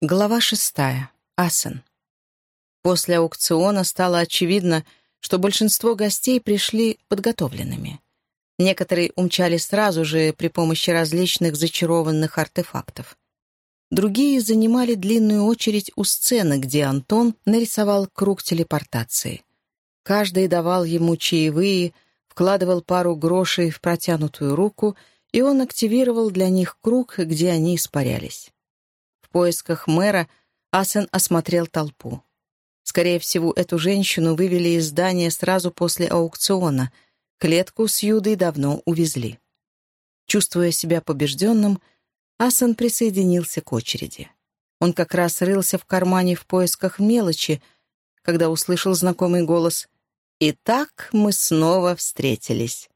Глава шестая. Асен. После аукциона стало очевидно, что большинство гостей пришли подготовленными. Некоторые умчали сразу же при помощи различных зачарованных артефактов. Другие занимали длинную очередь у сцены, где Антон нарисовал круг телепортации. Каждый давал ему чаевые, вкладывал пару грошей в протянутую руку, и он активировал для них круг, где они испарялись. В поисках мэра Асен осмотрел толпу. Скорее всего, эту женщину вывели из здания сразу после аукциона. Клетку с Юдой давно увезли. Чувствуя себя побежденным, Асен присоединился к очереди. Он как раз рылся в кармане в поисках мелочи, когда услышал знакомый голос «Итак, мы снова встретились».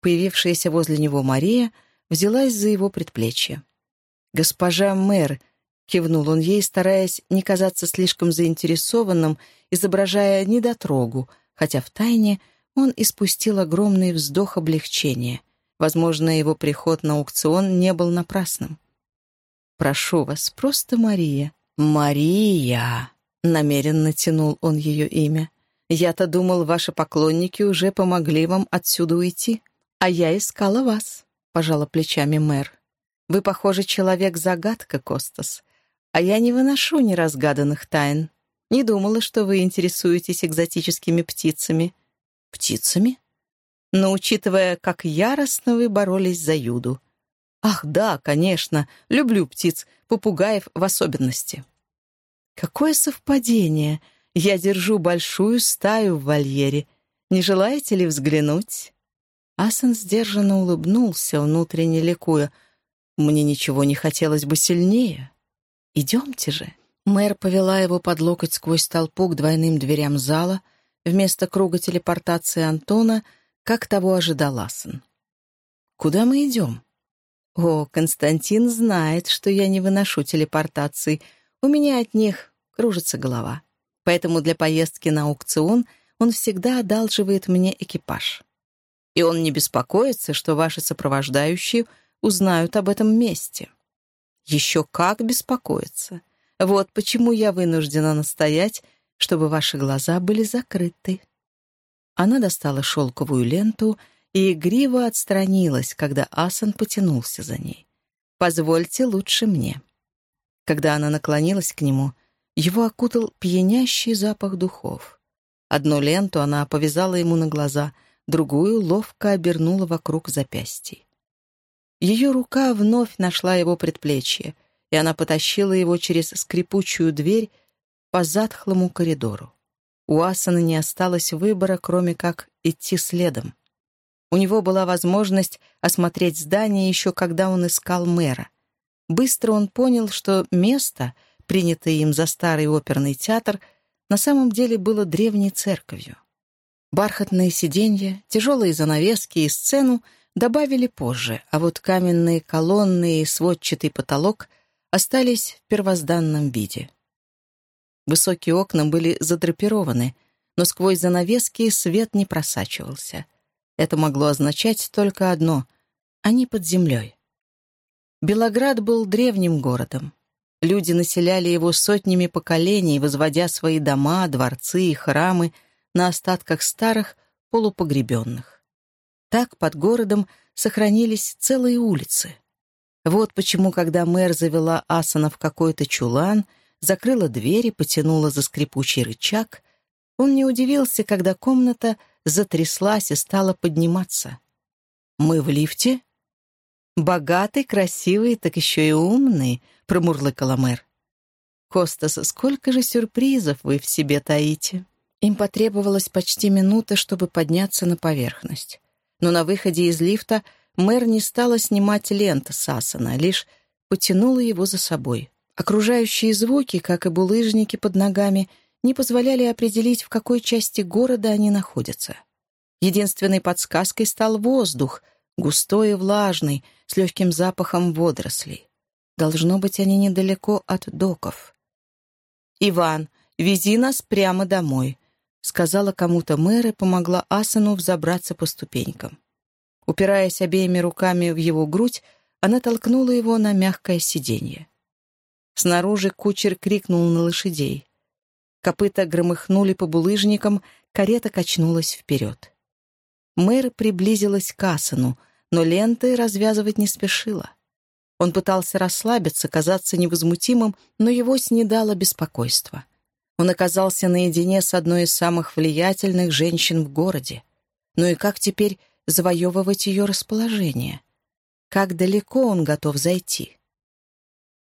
Появившаяся возле него Мария взялась за его предплечье. «Госпожа мэр», — кивнул он ей, стараясь не казаться слишком заинтересованным, изображая недотрогу, хотя втайне он испустил огромный вздох облегчения. Возможно, его приход на аукцион не был напрасным. «Прошу вас, просто Мария». «Мария!» — намеренно тянул он ее имя. «Я-то думал, ваши поклонники уже помогли вам отсюда уйти, а я искала вас», — пожала плечами мэр. «Вы, похоже, человек-загадка, Костас. А я не выношу неразгаданных тайн. Не думала, что вы интересуетесь экзотическими птицами. Птицами? Но учитывая, как яростно вы боролись за Юду. Ах, да, конечно, люблю птиц, попугаев в особенности. Какое совпадение! Я держу большую стаю в вольере. Не желаете ли взглянуть? Асан сдержанно улыбнулся, внутренне ликуя. Мне ничего не хотелось бы сильнее. «Идемте же». Мэр повела его под локоть сквозь толпу к двойным дверям зала, вместо круга телепортации Антона, как того ожидал Асан. «Куда мы идем?» «О, Константин знает, что я не выношу телепортаций. У меня от них кружится голова. Поэтому для поездки на аукцион он всегда одалживает мне экипаж. И он не беспокоится, что ваши сопровождающие узнают об этом месте». Еще как беспокоиться. Вот почему я вынуждена настоять, чтобы ваши глаза были закрыты». Она достала шелковую ленту и игриво отстранилась, когда Асан потянулся за ней. «Позвольте лучше мне». Когда она наклонилась к нему, его окутал пьянящий запах духов. Одну ленту она повязала ему на глаза, другую ловко обернула вокруг запястий. Ее рука вновь нашла его предплечье, и она потащила его через скрипучую дверь по затхлому коридору. У Асана не осталось выбора, кроме как идти следом. У него была возможность осмотреть здание еще когда он искал мэра. Быстро он понял, что место, принятое им за старый оперный театр, на самом деле было древней церковью. Бархатные сиденья, тяжелые занавески и сцену — добавили позже, а вот каменные колонны и сводчатый потолок остались в первозданном виде. Высокие окна были задрапированы, но сквозь занавески свет не просачивался. Это могло означать только одно — они под землей. Белоград был древним городом. Люди населяли его сотнями поколений, возводя свои дома, дворцы и храмы на остатках старых полупогребенных. Так под городом сохранились целые улицы. Вот почему, когда мэр завела Асана в какой-то чулан, закрыла дверь и потянула за скрипучий рычаг, он не удивился, когда комната затряслась и стала подниматься. «Мы в лифте?» «Богатый, красивый, так еще и умный», — промурлыкала мэр. «Костас, сколько же сюрпризов вы в себе таите?» Им потребовалось почти минута, чтобы подняться на поверхность но на выходе из лифта мэр не стала снимать лент с Асана, лишь потянула его за собой. Окружающие звуки, как и булыжники под ногами, не позволяли определить, в какой части города они находятся. Единственной подсказкой стал воздух, густой и влажный, с легким запахом водорослей. Должно быть, они недалеко от доков. «Иван, вези нас прямо домой», сказала кому-то мэр и помогла Асану взобраться по ступенькам. Упираясь обеими руками в его грудь, она толкнула его на мягкое сиденье. Снаружи кучер крикнул на лошадей. Копыта громыхнули по булыжникам, карета качнулась вперед. Мэр приблизилась к Асану, но ленты развязывать не спешила. Он пытался расслабиться, казаться невозмутимым, но его снедало беспокойство. Он оказался наедине с одной из самых влиятельных женщин в городе. Ну и как теперь завоевывать ее расположение? Как далеко он готов зайти?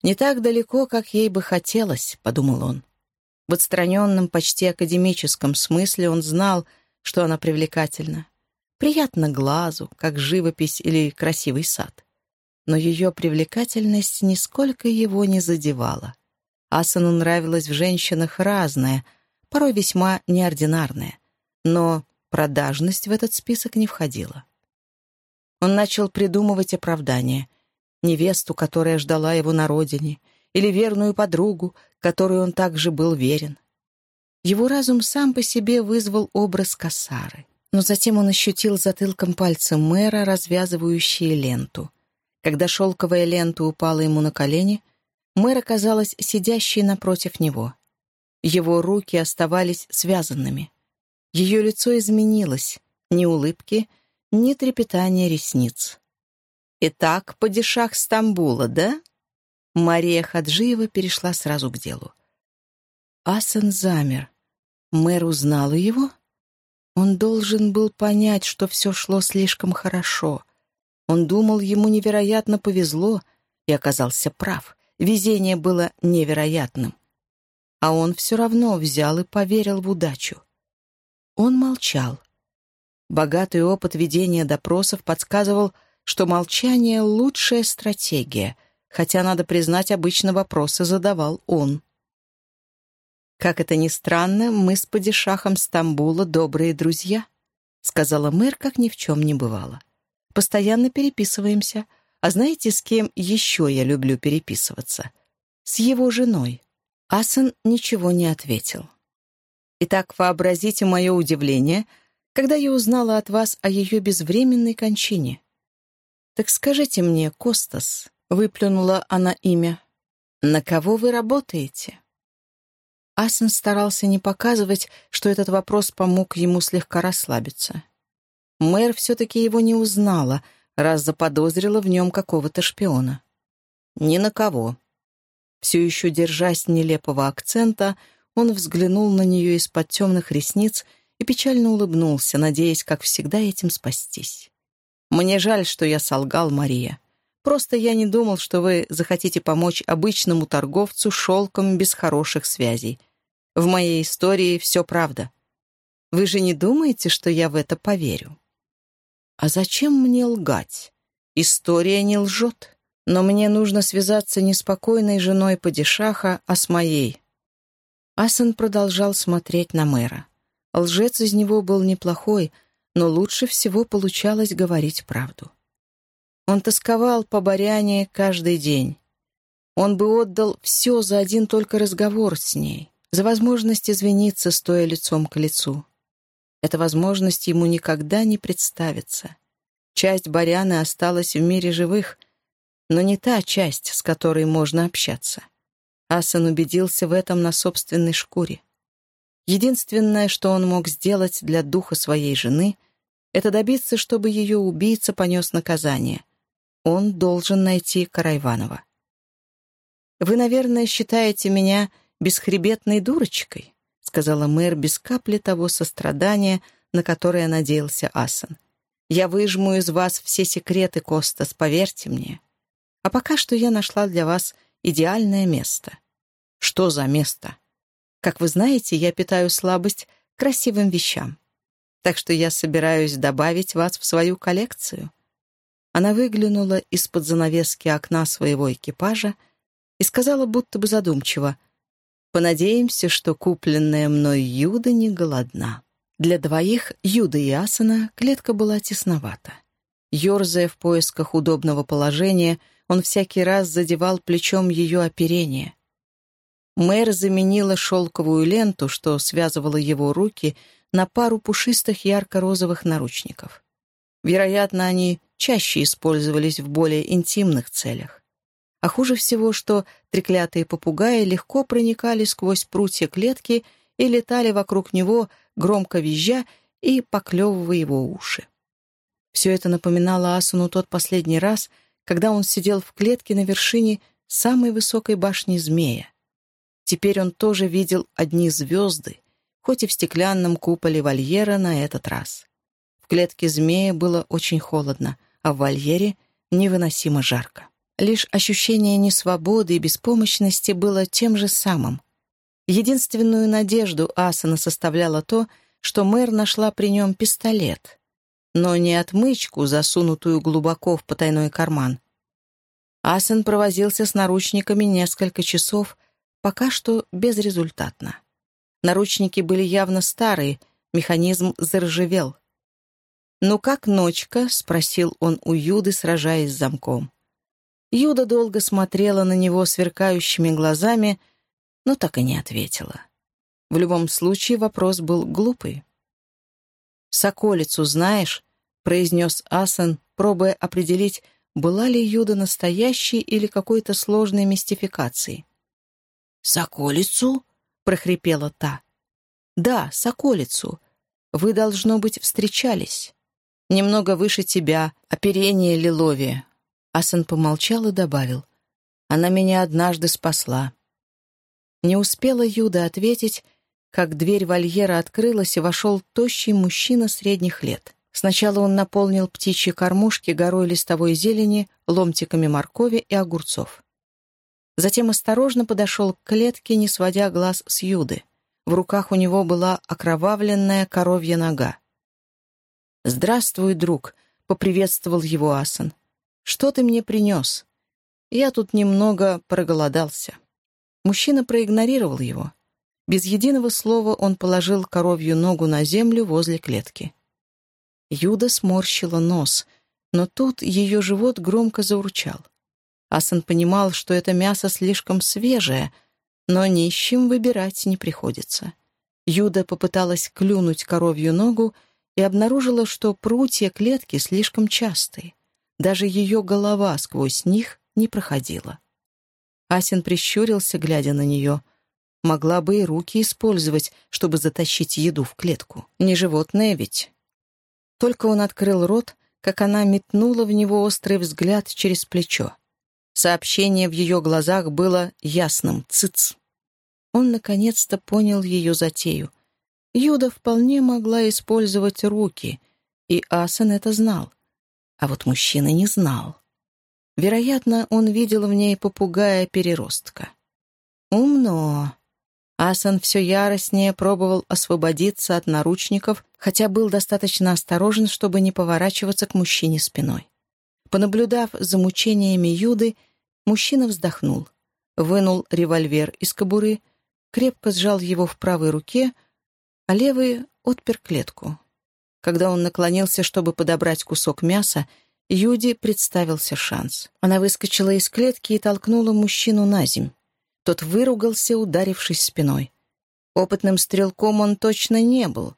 «Не так далеко, как ей бы хотелось», — подумал он. В отстраненном, почти академическом смысле он знал, что она привлекательна. Приятно глазу, как живопись или красивый сад. Но ее привлекательность нисколько его не задевала. Асану нравилось в женщинах разное, порой весьма неординарное. Но продажность в этот список не входила. Он начал придумывать оправдания. Невесту, которая ждала его на родине, или верную подругу, которой он также был верен. Его разум сам по себе вызвал образ косары. Но затем он ощутил затылком пальца мэра, развязывающие ленту. Когда шелковая лента упала ему на колени, мэр оказалась сидящей напротив него. Его руки оставались связанными. Ее лицо изменилось, ни улыбки — ни трепетания ресниц. «Итак, падишах Стамбула, да?» Мария Хаджиева перешла сразу к делу. Асан замер. Мэр узнала его? Он должен был понять, что все шло слишком хорошо. Он думал, ему невероятно повезло, и оказался прав. Везение было невероятным. А он все равно взял и поверил в удачу. Он молчал. Богатый опыт ведения допросов подсказывал, что молчание — лучшая стратегия, хотя, надо признать, обычно вопросы задавал он. «Как это ни странно, мы с падишахом Стамбула добрые друзья», — сказала мэр, как ни в чем не бывало. «Постоянно переписываемся. А знаете, с кем еще я люблю переписываться? С его женой». Асан ничего не ответил. Итак, вообразите мое удивление — когда я узнала от вас о ее безвременной кончине. «Так скажите мне, Костас», — выплюнула она имя, — «на кого вы работаете?» Асен старался не показывать, что этот вопрос помог ему слегка расслабиться. Мэр все-таки его не узнала, раз заподозрила в нем какого-то шпиона. «Ни на кого». Все еще держась нелепого акцента, он взглянул на нее из-под темных ресниц и печально улыбнулся, надеясь, как всегда, этим спастись. «Мне жаль, что я солгал, Мария. Просто я не думал, что вы захотите помочь обычному торговцу шелком без хороших связей. В моей истории все правда. Вы же не думаете, что я в это поверю?» «А зачем мне лгать? История не лжет. Но мне нужно связаться не с покойной женой падишаха, а с моей». Асан продолжал смотреть на мэра. Лжец из него был неплохой, но лучше всего получалось говорить правду. Он тосковал по Баряне каждый день. Он бы отдал все за один только разговор с ней, за возможность извиниться, стоя лицом к лицу. Эта возможность ему никогда не представится. Часть Баряны осталась в мире живых, но не та часть, с которой можно общаться. Асан убедился в этом на собственной шкуре. Единственное, что он мог сделать для духа своей жены, это добиться, чтобы ее убийца понес наказание. Он должен найти Карайванова. «Вы, наверное, считаете меня бесхребетной дурочкой», сказала мэр без капли того сострадания, на которое надеялся Асан. «Я выжму из вас все секреты, Костас, поверьте мне. А пока что я нашла для вас идеальное место». «Что за место?» Как вы знаете, я питаю слабость к красивым вещам. Так что я собираюсь добавить вас в свою коллекцию». Она выглянула из-под занавески окна своего экипажа и сказала будто бы задумчиво, «Понадеемся, что купленная мной Юда не голодна». Для двоих, Юда и Асана, клетка была тесновата. Ёрзая в поисках удобного положения, он всякий раз задевал плечом ее оперение. Мэр заменила шелковую ленту, что связывала его руки, на пару пушистых ярко-розовых наручников. Вероятно, они чаще использовались в более интимных целях. А хуже всего, что треклятые попугаи легко проникали сквозь прутья клетки и летали вокруг него, громко визжа и поклевывая его уши. Все это напоминало Асуну тот последний раз, когда он сидел в клетке на вершине самой высокой башни змея. Теперь он тоже видел одни звезды, хоть и в стеклянном куполе вольера на этот раз. В клетке змея было очень холодно, а в вольере невыносимо жарко. Лишь ощущение несвободы и беспомощности было тем же самым. Единственную надежду Асана составляло то, что мэр нашла при нем пистолет, но не отмычку, засунутую глубоко в потайной карман. Асан провозился с наручниками несколько часов, пока что безрезультатно. Наручники были явно старые, механизм заржавел. «Ну как ночка?» — спросил он у Юды, сражаясь с замком. Юда долго смотрела на него сверкающими глазами, но так и не ответила. В любом случае вопрос был глупый. «Соколицу знаешь?» — произнес Асан, пробуя определить, была ли Юда настоящей или какой-то сложной мистификацией. «Соколицу?» — прохрипела та. «Да, соколицу. Вы, должно быть, встречались. Немного выше тебя, оперение лиловия. Асан помолчал и добавил. «Она меня однажды спасла». Не успела Юда ответить, как дверь вольера открылась, и вошел тощий мужчина средних лет. Сначала он наполнил птичьи кормушки горой листовой зелени, ломтиками моркови и огурцов. Затем осторожно подошел к клетке, не сводя глаз с Юды. В руках у него была окровавленная коровья нога. «Здравствуй, друг», — поприветствовал его Асан. «Что ты мне принес?» «Я тут немного проголодался». Мужчина проигнорировал его. Без единого слова он положил коровью ногу на землю возле клетки. Юда сморщила нос, но тут ее живот громко заурчал. Асан понимал, что это мясо слишком свежее, но нищим выбирать не приходится. Юда попыталась клюнуть коровью ногу и обнаружила, что прутья клетки слишком частые. Даже ее голова сквозь них не проходила. Асин прищурился, глядя на нее. Могла бы и руки использовать, чтобы затащить еду в клетку. Не животное ведь. Только он открыл рот, как она метнула в него острый взгляд через плечо. Сообщение в ее глазах было ясным «цыц». Он наконец-то понял ее затею. Юда вполне могла использовать руки, и Асан это знал. А вот мужчина не знал. Вероятно, он видел в ней попугая-переростка. Умно. Асан все яростнее пробовал освободиться от наручников, хотя был достаточно осторожен, чтобы не поворачиваться к мужчине спиной. Понаблюдав за мучениями Юды, мужчина вздохнул, вынул револьвер из кобуры, крепко сжал его в правой руке, а левый отпер клетку. Когда он наклонился, чтобы подобрать кусок мяса, Юди представился шанс. Она выскочила из клетки и толкнула мужчину на земь. Тот выругался, ударившись спиной. Опытным стрелком он точно не был.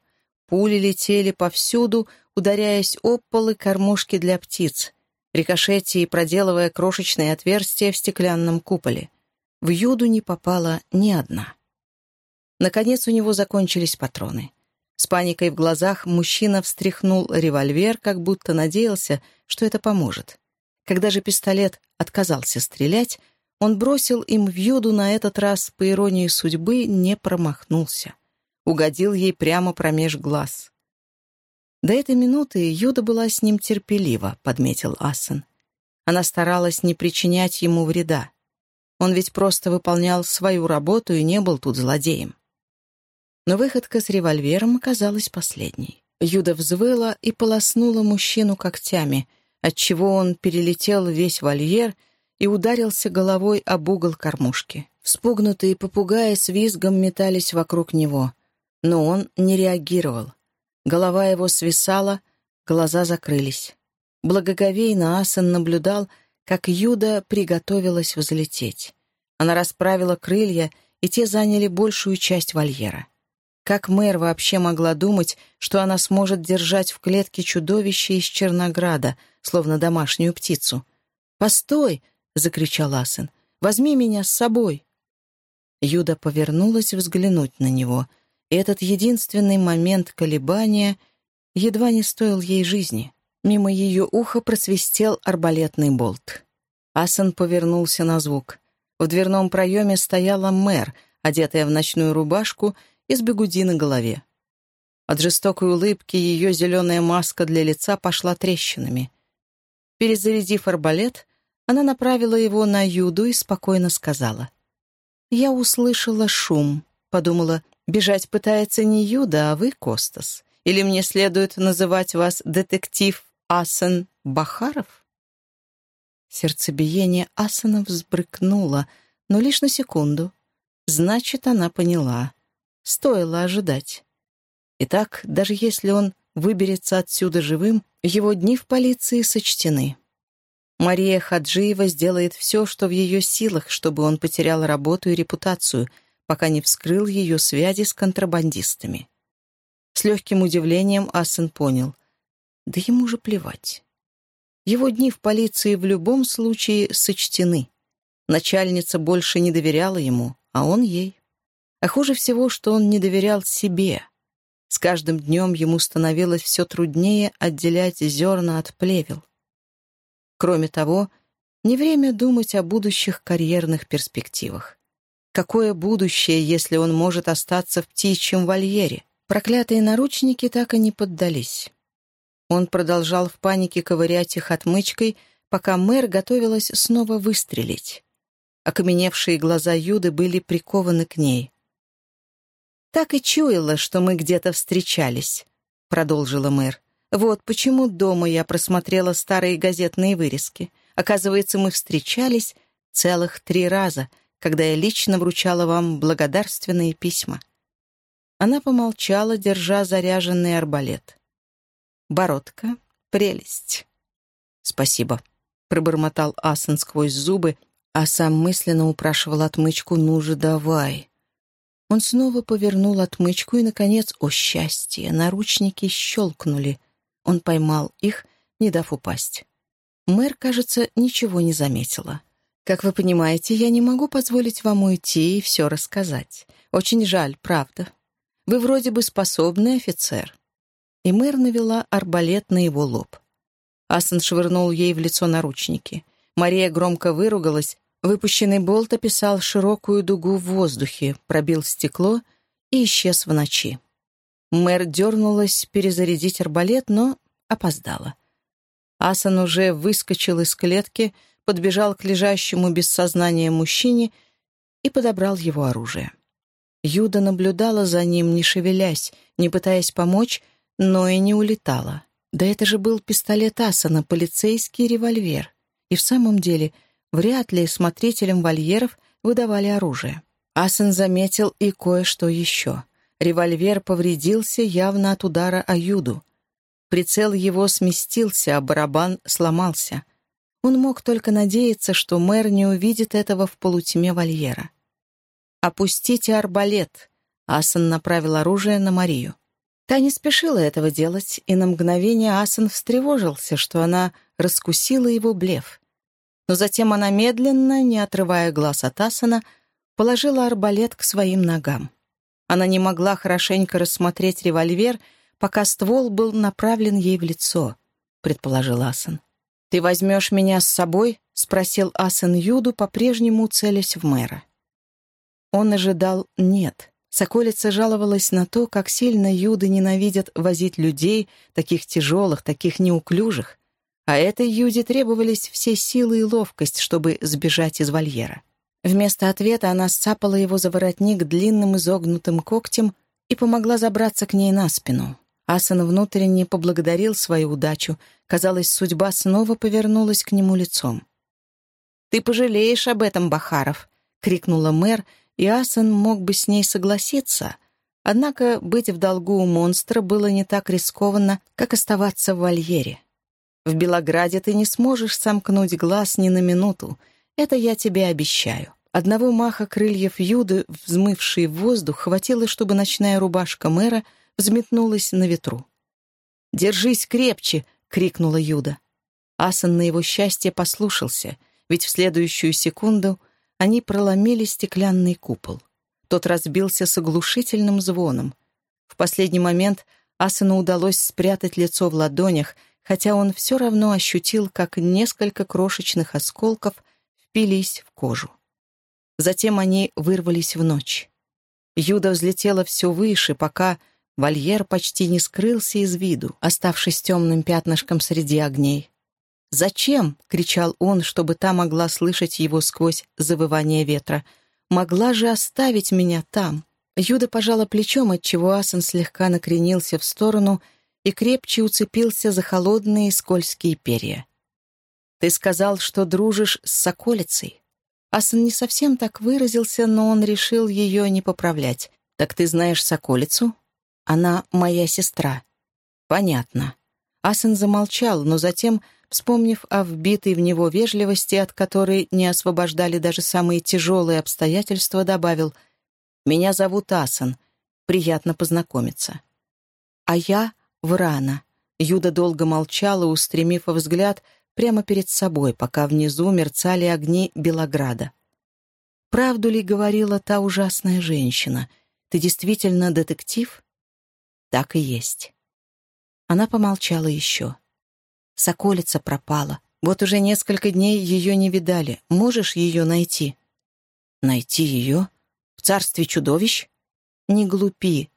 Пули летели повсюду, ударяясь об полы кормушки для птиц, рикошетя и проделывая крошечные отверстия в стеклянном куполе. В Юду не попала ни одна. Наконец у него закончились патроны. С паникой в глазах мужчина встряхнул револьвер, как будто надеялся, что это поможет. Когда же пистолет отказался стрелять, он бросил им в Юду на этот раз, по иронии судьбы, не промахнулся. Угодил ей прямо промеж глаз. До этой минуты Юда была с ним терпелива, подметил Асан. Она старалась не причинять ему вреда. Он ведь просто выполнял свою работу и не был тут злодеем. Но выходка с револьвером оказалась последней. Юда взвыла и полоснула мужчину когтями, отчего он перелетел весь вольер и ударился головой об угол кормушки. Вспугнутые попугаи с визгом метались вокруг него, но он не реагировал. Голова его свисала, глаза закрылись. Благоговейно Асан наблюдал, как Юда приготовилась взлететь. Она расправила крылья, и те заняли большую часть вольера. Как мэр вообще могла думать, что она сможет держать в клетке чудовище из Чернограда, словно домашнюю птицу? «Постой!» — закричал Асен. «Возьми меня с собой!» Юда повернулась взглянуть на него, и этот единственный момент колебания едва не стоил ей жизни. Мимо ее уха просвистел арбалетный болт. Асан повернулся на звук. В дверном проеме стояла мэр, одетая в ночную рубашку и с бегуди на голове. От жестокой улыбки ее зеленая маска для лица пошла трещинами. Перезарядив арбалет, она направила его на Юду и спокойно сказала. «Я услышала шум», — подумала, «бежать пытается не Юда, а вы, Костас. Или мне следует называть вас детектив Асен Бахаров?» Сердцебиение Асана взбрыкнуло, но лишь на секунду. Значит, она поняла. Стоило ожидать. Итак, даже если он выберется отсюда живым, его дни в полиции сочтены. Мария Хаджиева сделает все, что в ее силах, чтобы он потерял работу и репутацию, пока не вскрыл ее связи с контрабандистами. С легким удивлением Асен понял. Да ему же плевать. Его дни в полиции в любом случае сочтены. Начальница больше не доверяла ему, а он ей. А хуже всего, что он не доверял себе. С каждым днем ему становилось все труднее отделять зерна от плевел. Кроме того, не время думать о будущих карьерных перспективах. Какое будущее, если он может остаться в птичьем вольере? Проклятые наручники так и не поддались. Он продолжал в панике ковырять их отмычкой, пока мэр готовилась снова выстрелить. Окаменевшие глаза Юды были прикованы к ней. «Так и чуяла, что мы где-то встречались», — продолжила мэр. «Вот почему дома я просмотрела старые газетные вырезки. Оказывается, мы встречались целых три раза, когда я лично вручала вам благодарственные письма». Она помолчала, держа заряженный арбалет. Бородка — прелесть. «Спасибо», — пробормотал Асан сквозь зубы, а сам мысленно упрашивал отмычку «ну же, давай». Он снова повернул отмычку, и, наконец, о счастье, наручники щелкнули. Он поймал их, не дав упасть. Мэр, кажется, ничего не заметила. «Как вы понимаете, я не могу позволить вам уйти и все рассказать. Очень жаль, правда. Вы вроде бы способный офицер и мэр навела арбалет на его лоб. Асан швырнул ей в лицо наручники. Мария громко выругалась. Выпущенный болт описал широкую дугу в воздухе, пробил стекло и исчез в ночи. Мэр дернулась перезарядить арбалет, но опоздала. Асан уже выскочил из клетки, подбежал к лежащему без сознания мужчине и подобрал его оружие. Юда наблюдала за ним, не шевелясь, не пытаясь помочь, но и не улетала. Да это же был пистолет Асана, полицейский револьвер. И в самом деле, вряд ли смотрителям вольеров выдавали оружие. Асан заметил и кое-что еще. Револьвер повредился явно от удара о юду. Прицел его сместился, а барабан сломался. Он мог только надеяться, что мэр не увидит этого в полутьме вольера. «Опустите арбалет!» Асан направил оружие на Марию. Та не спешила этого делать, и на мгновение Асан встревожился, что она раскусила его блеф. Но затем она медленно, не отрывая глаз от Асана, положила арбалет к своим ногам. Она не могла хорошенько рассмотреть револьвер, пока ствол был направлен ей в лицо, предположил Асан. «Ты возьмешь меня с собой?» — спросил Асан Юду, по-прежнему целясь в мэра. Он ожидал «нет». Соколица жаловалась на то, как сильно юды ненавидят возить людей, таких тяжелых, таких неуклюжих. А этой юде требовались все силы и ловкость, чтобы сбежать из вольера. Вместо ответа она сцапала его за воротник длинным изогнутым когтем и помогла забраться к ней на спину. Асан внутренне поблагодарил свою удачу. Казалось, судьба снова повернулась к нему лицом. «Ты пожалеешь об этом, Бахаров!» — крикнула мэр, и Асан мог бы с ней согласиться, однако быть в долгу у монстра было не так рискованно, как оставаться в вольере. В Белограде ты не сможешь сомкнуть глаз ни на минуту, это я тебе обещаю. Одного маха крыльев Юды, взмывшей в воздух, хватило, чтобы ночная рубашка мэра взметнулась на ветру. «Держись крепче!» — крикнула Юда. Асан на его счастье послушался. ведь в следующую секунду они проломили стеклянный купол. Тот разбился с оглушительным звоном. В последний момент Асану удалось спрятать лицо в ладонях, хотя он все равно ощутил, как несколько крошечных осколков впились в кожу. Затем они вырвались в ночь. Юда взлетела все выше, пока вольер почти не скрылся из виду, оставшись темным пятнышком среди огней. «Зачем?» — кричал он, чтобы та могла слышать его сквозь завывание ветра. «Могла же оставить меня там!» Юда пожала плечом, отчего Асан слегка накренился в сторону и крепче уцепился за холодные скользкие перья. «Ты сказал, что дружишь с соколицей?» Асан не совсем так выразился, но он решил ее не поправлять. «Так ты знаешь соколицу?» «Она моя сестра». «Понятно». Асан замолчал, но затем вспомнив о вбитой в него вежливости, от которой не освобождали даже самые тяжелые обстоятельства, добавил «Меня зовут Асан. Приятно познакомиться». «А я Врана». Юда долго молчала, устремив взгляд прямо перед собой, пока внизу мерцали огни Белограда. «Правду ли говорила та ужасная женщина? Ты действительно детектив?» «Так и есть». Она помолчала еще. Соколица пропала. Вот уже несколько дней ее не видали. Можешь ее найти?» «Найти ее? В царстве чудовищ?» «Не глупи.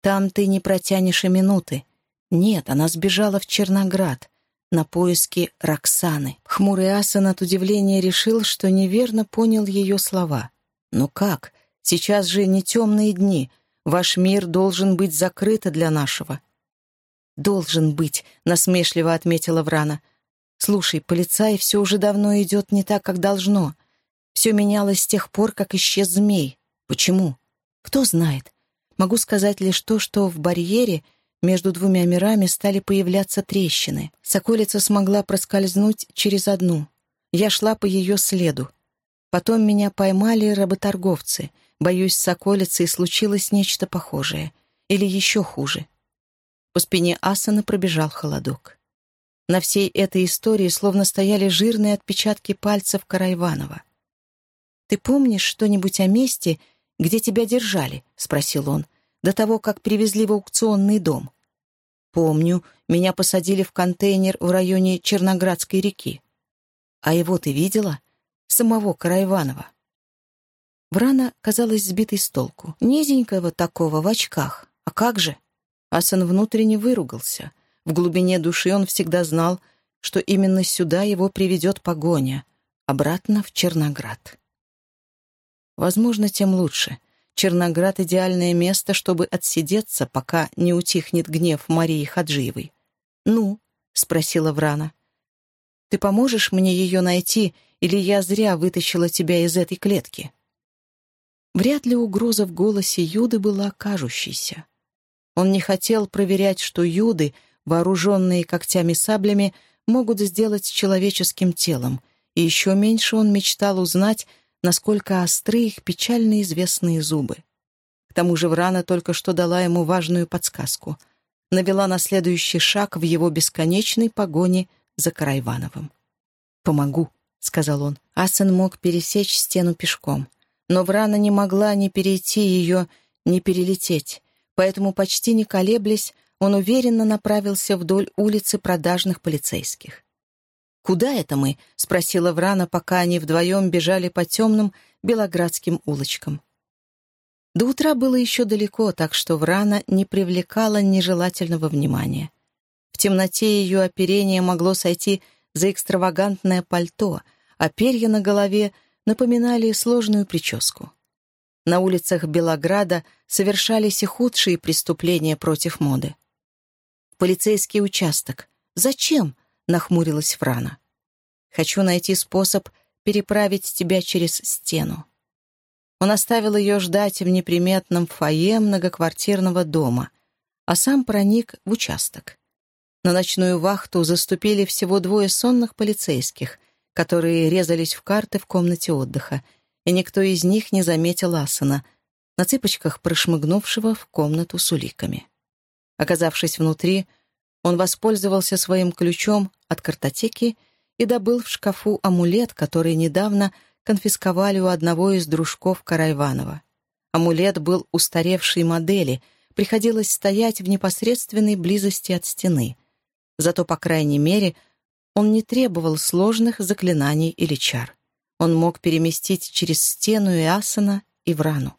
Там ты не протянешь и минуты. Нет, она сбежала в Черноград на поиски Роксаны. Хмурый Асан от удивления решил, что неверно понял ее слова. «Ну как? Сейчас же не темные дни. Ваш мир должен быть закрыт для нашего. «Должен быть», — насмешливо отметила Врана. «Слушай, полицай, все уже давно идет не так, как должно. Все менялось с тех пор, как исчез змей. Почему? Кто знает. Могу сказать лишь то, что в барьере между двумя мирами стали появляться трещины. Соколица смогла проскользнуть через одну. Я шла по ее следу. Потом меня поймали работорговцы. Боюсь, с Соколицей случилось нечто похожее. Или еще хуже. По спине Асана пробежал холодок. На всей этой истории словно стояли жирные отпечатки пальцев Карайванова. «Ты помнишь что-нибудь о месте, где тебя держали?» — спросил он, до того, как привезли в аукционный дом. «Помню, меня посадили в контейнер в районе Черноградской реки. А его ты видела? Самого Карайванова?» Врана казалась сбитой с толку. Низенького такого, в очках. А как же? Асан внутренне выругался. В глубине души он всегда знал, что именно сюда его приведет погоня, обратно в Черноград. Возможно, тем лучше. Черноград — идеальное место, чтобы отсидеться, пока не утихнет гнев Марии Хаджиевой. «Ну?» — спросила Врана. «Ты поможешь мне ее найти, или я зря вытащила тебя из этой клетки?» Вряд ли угроза в голосе Юды была кажущейся. Он не хотел проверять, что юды, вооруженные когтями-саблями, могут сделать с человеческим телом, и еще меньше он мечтал узнать, насколько остры их печально известные зубы. К тому же Врана только что дала ему важную подсказку. Навела на следующий шаг в его бесконечной погоне за Карайвановым. «Помогу», — сказал он. Асен мог пересечь стену пешком. Но Врана не могла ни перейти ее, ни перелететь поэтому, почти не колеблясь, он уверенно направился вдоль улицы продажных полицейских. «Куда это мы?» — спросила Врана, пока они вдвоем бежали по темным белоградским улочкам. До утра было еще далеко, так что Врана не привлекала нежелательного внимания. В темноте ее оперение могло сойти за экстравагантное пальто, а перья на голове напоминали сложную прическу. На улицах Белограда совершались и худшие преступления против моды. «Полицейский участок. Зачем?» — нахмурилась Франа. «Хочу найти способ переправить тебя через стену». Он оставил ее ждать в неприметном фойе многоквартирного дома, а сам проник в участок. На ночную вахту заступили всего двое сонных полицейских, которые резались в карты в комнате отдыха — и никто из них не заметил Асана, на цыпочках прошмыгнувшего в комнату с уликами. Оказавшись внутри, он воспользовался своим ключом от картотеки и добыл в шкафу амулет, который недавно конфисковали у одного из дружков Карайванова. Амулет был устаревшей модели, приходилось стоять в непосредственной близости от стены. Зато, по крайней мере, он не требовал сложных заклинаний или чар. Он мог переместить через стену и асана и Врану.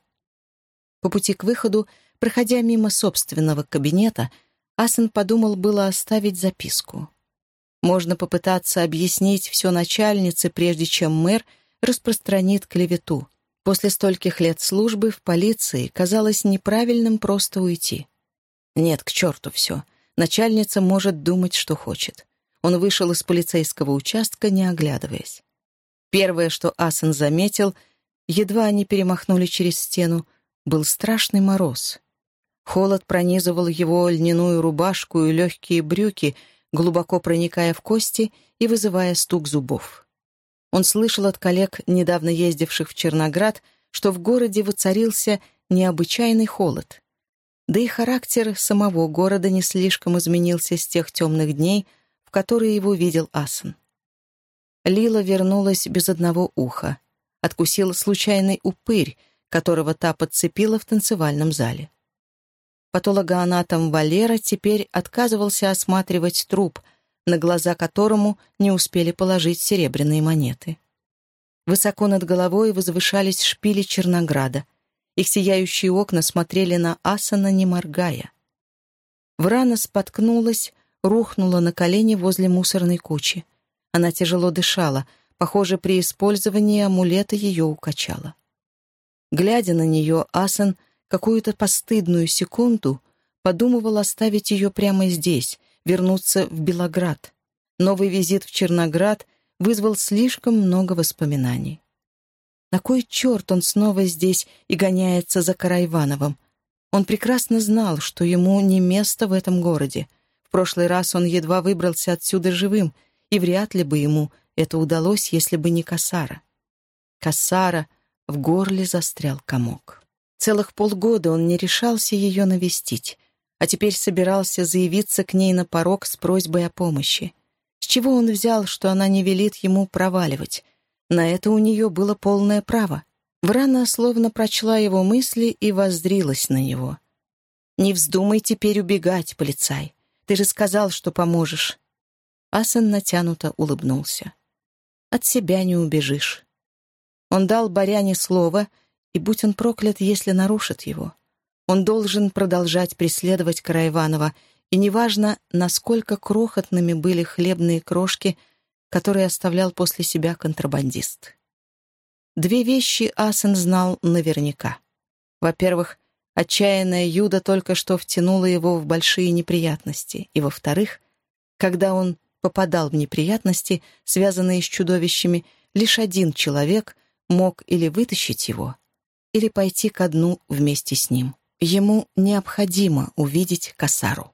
По пути к выходу, проходя мимо собственного кабинета, Асан подумал было оставить записку. Можно попытаться объяснить все начальнице, прежде чем мэр распространит клевету. После стольких лет службы в полиции казалось неправильным просто уйти. Нет, к черту все. Начальница может думать, что хочет. Он вышел из полицейского участка, не оглядываясь. Первое, что Асан заметил, едва они перемахнули через стену, был страшный мороз. Холод пронизывал его льняную рубашку и легкие брюки, глубоко проникая в кости и вызывая стук зубов. Он слышал от коллег, недавно ездивших в Черноград, что в городе воцарился необычайный холод. Да и характер самого города не слишком изменился с тех темных дней, в которые его видел Асан. Лила вернулась без одного уха. Откусила случайный упырь, которого та подцепила в танцевальном зале. Патологоанатом Валера теперь отказывался осматривать труп, на глаза которому не успели положить серебряные монеты. Высоко над головой возвышались шпили Чернограда. Их сияющие окна смотрели на Асана, не моргая. Врана споткнулась, рухнула на колени возле мусорной кучи. Она тяжело дышала, похоже, при использовании амулета ее укачало. Глядя на нее, Асан какую-то постыдную секунду подумывал оставить ее прямо здесь, вернуться в Белоград. Новый визит в Черноград вызвал слишком много воспоминаний. На кой черт он снова здесь и гоняется за Карайвановым? Он прекрасно знал, что ему не место в этом городе. В прошлый раз он едва выбрался отсюда живым, и вряд ли бы ему это удалось, если бы не Касара. Касара в горле застрял комок. Целых полгода он не решался ее навестить, а теперь собирался заявиться к ней на порог с просьбой о помощи. С чего он взял, что она не велит ему проваливать? На это у нее было полное право. Врана словно прочла его мысли и воззрилась на него. «Не вздумай теперь убегать, полицай. Ты же сказал, что поможешь». Асан натянуто улыбнулся. «От себя не убежишь. Он дал Баряне слово, и будь он проклят, если нарушит его. Он должен продолжать преследовать Караиванова, и неважно, насколько крохотными были хлебные крошки, которые оставлял после себя контрабандист. Две вещи Асен знал наверняка. Во-первых, отчаянная Юда только что втянула его в большие неприятности, и, во-вторых, когда он попадал в неприятности, связанные с чудовищами, лишь один человек мог или вытащить его, или пойти ко дну вместе с ним. Ему необходимо увидеть Касару.